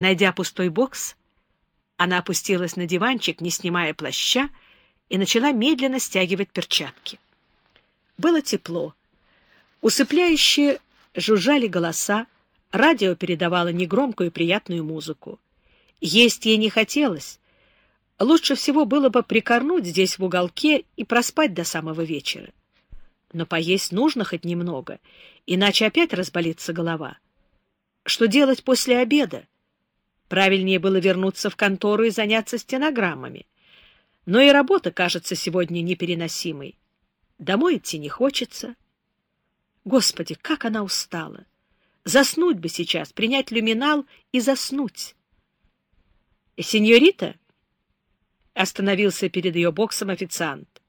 Найдя пустой бокс, она опустилась на диванчик, не снимая плаща, и начала медленно стягивать перчатки. Было тепло. Усыпляющие жужжали голоса, радио передавало негромкую приятную музыку. Есть ей не хотелось. Лучше всего было бы прикорнуть здесь в уголке и проспать до самого вечера. Но поесть нужно хоть немного, иначе опять разболится голова. Что делать после обеда? Правильнее было вернуться в контору и заняться стенограммами. Но и работа кажется сегодня непереносимой. Домой идти не хочется. Господи, как она устала! Заснуть бы сейчас, принять люминал и заснуть. «Сеньорита?» — остановился перед ее боксом официант.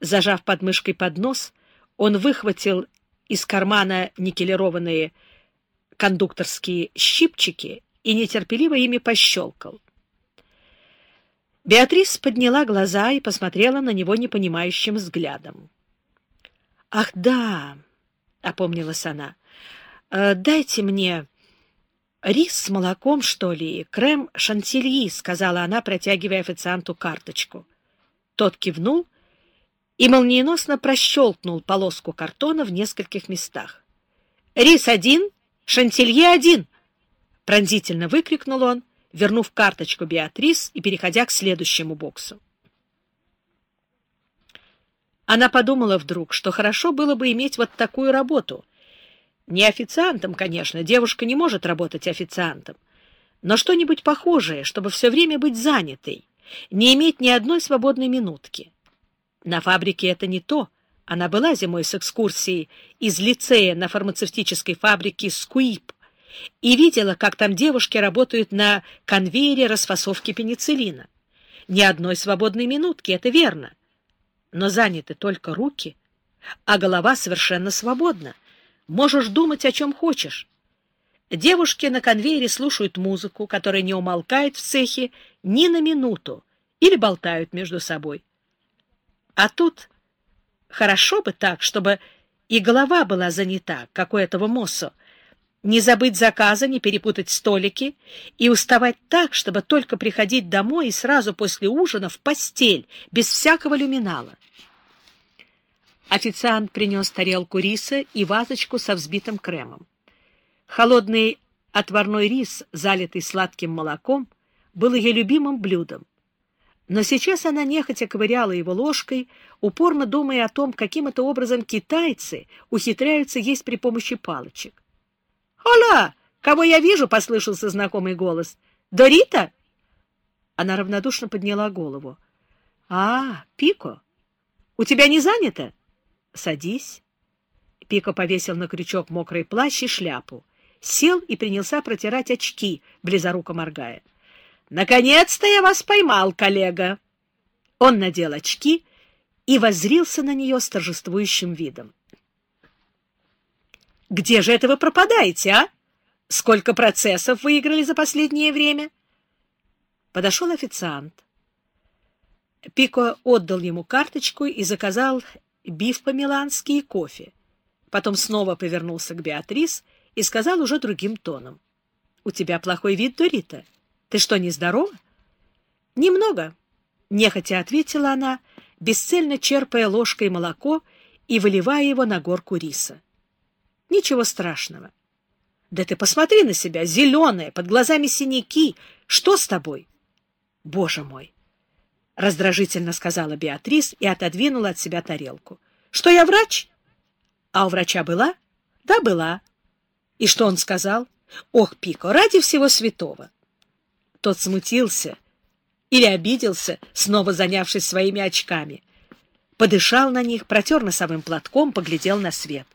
Зажав подмышкой поднос, он выхватил из кармана никелированные кондукторские щипчики и нетерпеливо ими пощелкал. Беатрис подняла глаза и посмотрела на него непонимающим взглядом. — Ах, да, — опомнилась она, — дайте мне рис с молоком, что ли, крем шантильи, — сказала она, протягивая официанту карточку. Тот кивнул и молниеносно прощелкнул полоску картона в нескольких местах. — Рис один, шантилье один! — пронзительно выкрикнул он, вернув карточку Беатрис и переходя к следующему боксу. Она подумала вдруг, что хорошо было бы иметь вот такую работу. Не официантом, конечно, девушка не может работать официантом, но что-нибудь похожее, чтобы все время быть занятой, не иметь ни одной свободной минутки. На фабрике это не то. Она была зимой с экскурсией из лицея на фармацевтической фабрике «Скуип» и видела, как там девушки работают на конвейере расфасовки пенициллина. Ни одной свободной минутки, это верно. Но заняты только руки, а голова совершенно свободна. Можешь думать, о чем хочешь. Девушки на конвейере слушают музыку, которая не умолкает в цехе ни на минуту, или болтают между собой. А тут хорошо бы так, чтобы и голова была занята, как у этого Моссо, не забыть заказа, не перепутать столики и уставать так, чтобы только приходить домой и сразу после ужина в постель, без всякого люминала. Официант принес тарелку риса и вазочку со взбитым кремом. Холодный отварной рис, залитый сладким молоком, был ее любимым блюдом. Но сейчас она нехотя ковыряла его ложкой, упорно думая о том, каким это образом китайцы ухитряются есть при помощи палочек. «Оля! Кого я вижу?» — послышался знакомый голос. «Дорита?» Она равнодушно подняла голову. «А, Пико, у тебя не занято?» «Садись». Пико повесил на крючок мокрый плащ и шляпу. Сел и принялся протирать очки, близоруко моргая. «Наконец-то я вас поймал, коллега!» Он надел очки и воззрился на нее с торжествующим видом. «Где же это вы пропадаете, а? Сколько процессов выиграли за последнее время?» Подошел официант. Пико отдал ему карточку и заказал биф по-милански и кофе. Потом снова повернулся к Беатрис и сказал уже другим тоном. — У тебя плохой вид, Дорита. Ты что, не здорова? — Немного, — нехотя ответила она, бесцельно черпая ложкой молоко и выливая его на горку риса. — Ничего страшного. — Да ты посмотри на себя, зеленая, под глазами синяки. Что с тобой? — Боже мой! — раздражительно сказала Беатрис и отодвинула от себя тарелку. — Что я врач? — А у врача была? — Да, была. — И что он сказал? — Ох, Пико, ради всего святого! Тот смутился или обиделся, снова занявшись своими очками. Подышал на них, протер носовым платком, поглядел на свет.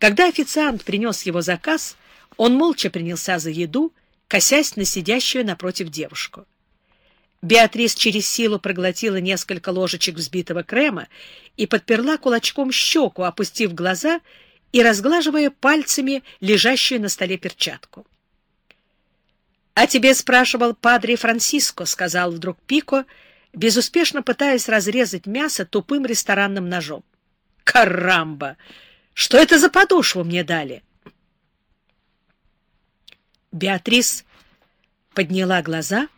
Когда официант принес его заказ, он молча принялся за еду, косясь на сидящую напротив девушку. Беатрис через силу проглотила несколько ложечек взбитого крема и подперла кулачком щеку, опустив глаза и разглаживая пальцами лежащую на столе перчатку. — А тебе спрашивал падре Франсиско, — сказал вдруг Пико, безуспешно пытаясь разрезать мясо тупым ресторанным ножом. — Карамба! Что это за подошву мне дали? Беатрис подняла глаза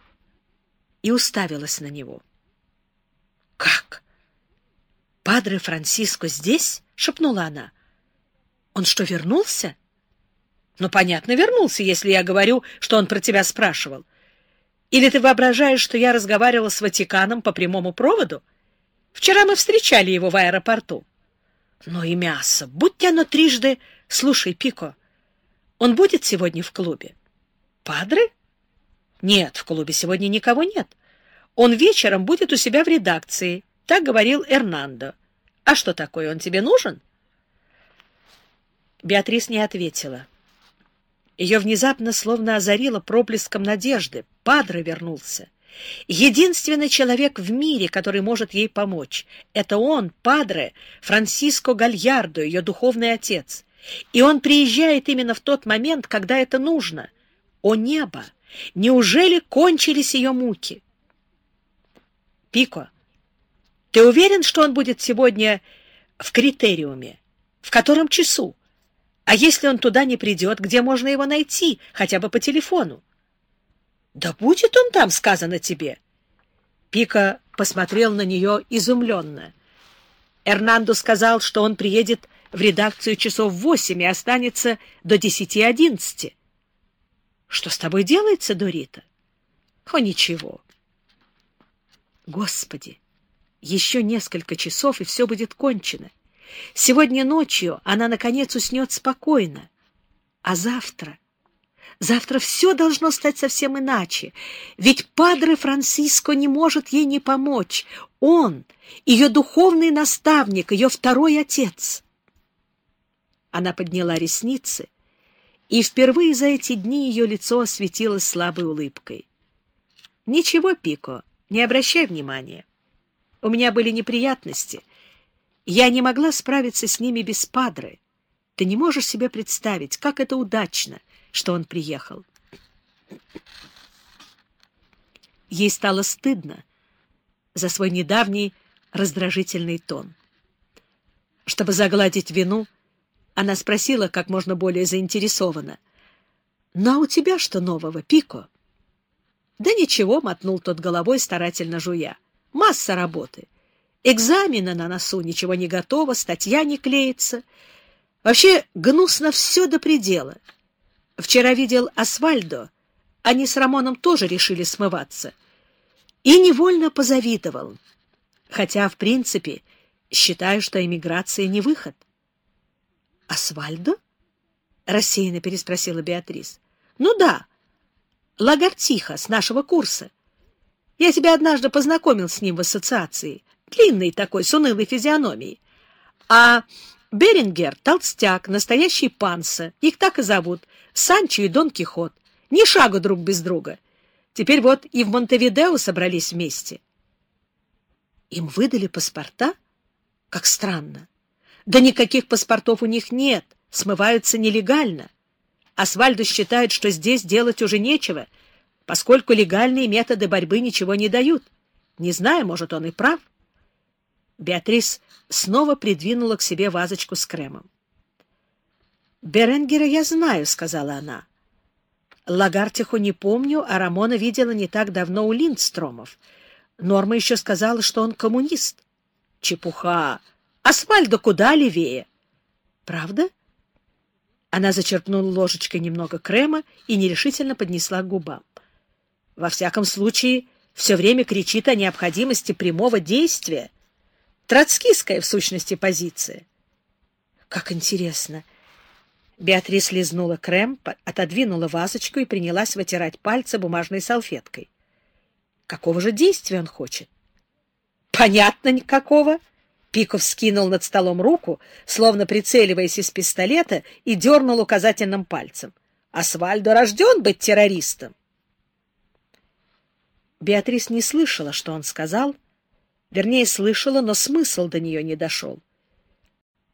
и уставилась на него. — Как? Падре Франциско здесь? — шепнула она. — Он что, вернулся? — Ну, понятно, вернулся, если я говорю, что он про тебя спрашивал. Или ты воображаешь, что я разговаривала с Ватиканом по прямому проводу? Вчера мы встречали его в аэропорту. Ну и мясо, будь оно трижды... Слушай, Пико, он будет сегодня в клубе? Падре? Нет, в клубе сегодня никого нет. Он вечером будет у себя в редакции. Так говорил Эрнандо. А что такое, он тебе нужен? Беатрис не ответила. Ее внезапно словно озарило проблеском надежды. Падре вернулся. Единственный человек в мире, который может ей помочь, это он, Падре, Франсиско Гальярдо, ее духовный отец. И он приезжает именно в тот момент, когда это нужно. О небо! Неужели кончились ее муки? Пико, ты уверен, что он будет сегодня в критериуме? В котором часу? А если он туда не придет, где можно его найти, хотя бы по телефону? — Да будет он там, сказано тебе. Пика посмотрел на нее изумленно. Эрнандо сказал, что он приедет в редакцию часов восемь и останется до десяти-одиннадцати. — Что с тобой делается, Дорита? — О, ничего. — Господи, еще несколько часов, и все будет кончено. — Сегодня ночью она, наконец, уснет спокойно. А завтра? Завтра все должно стать совсем иначе. Ведь Падре Франциско не может ей не помочь. Он — ее духовный наставник, ее второй отец. Она подняла ресницы, и впервые за эти дни ее лицо осветилось слабой улыбкой. — Ничего, Пико, не обращай внимания. У меня были неприятности — я не могла справиться с ними без Падры. Ты не можешь себе представить, как это удачно, что он приехал. Ей стало стыдно за свой недавний раздражительный тон. Чтобы загладить вину, она спросила как можно более заинтересованно. — Ну, а у тебя что нового, Пико? — Да ничего, — мотнул тот головой, старательно жуя. — Масса работы. Экзамены на носу, ничего не готово, статья не клеится. Вообще гнусно все до предела. Вчера видел Асфальдо, они с Рамоном тоже решили смываться. И невольно позавидовал. Хотя, в принципе, считаю, что эмиграция не выход. «Асфальдо?» — рассеянно переспросила Беатрис. «Ну да, Лагартиха с нашего курса. Я тебя однажды познакомил с ним в ассоциации длинный такой, с унылой физиономией. А Берингер — толстяк, настоящий панса. Их так и зовут. Санчо и Дон Кихот. Ни шагу друг без друга. Теперь вот и в Монтевидео собрались вместе. Им выдали паспорта? Как странно. Да никаких паспортов у них нет, смываются нелегально. Асвальдо считает, что здесь делать уже нечего, поскольку легальные методы борьбы ничего не дают. Не знаю, может, он и прав. Беатрис снова придвинула к себе вазочку с кремом. «Беренгера я знаю», — сказала она. Лагартиху не помню, а Рамона видела не так давно у Линдстромов. Норма еще сказала, что он коммунист. Чепуха! Асфальдо куда левее. Правда? Она зачерпнула ложечкой немного крема и нерешительно поднесла к губам. Во всяком случае, все время кричит о необходимости прямого действия. Троцкистская, в сущности, позиция. Как интересно. Беатрис лизнула крем, отодвинула вазочку и принялась вытирать пальцы бумажной салфеткой. Какого же действия он хочет? Понятно никакого. Пиков скинул над столом руку, словно прицеливаясь из пистолета, и дернул указательным пальцем. Асвальдо рожден быть террористом. Беатрис не слышала, что он сказал, Вернее, слышала, но смысл до нее не дошел.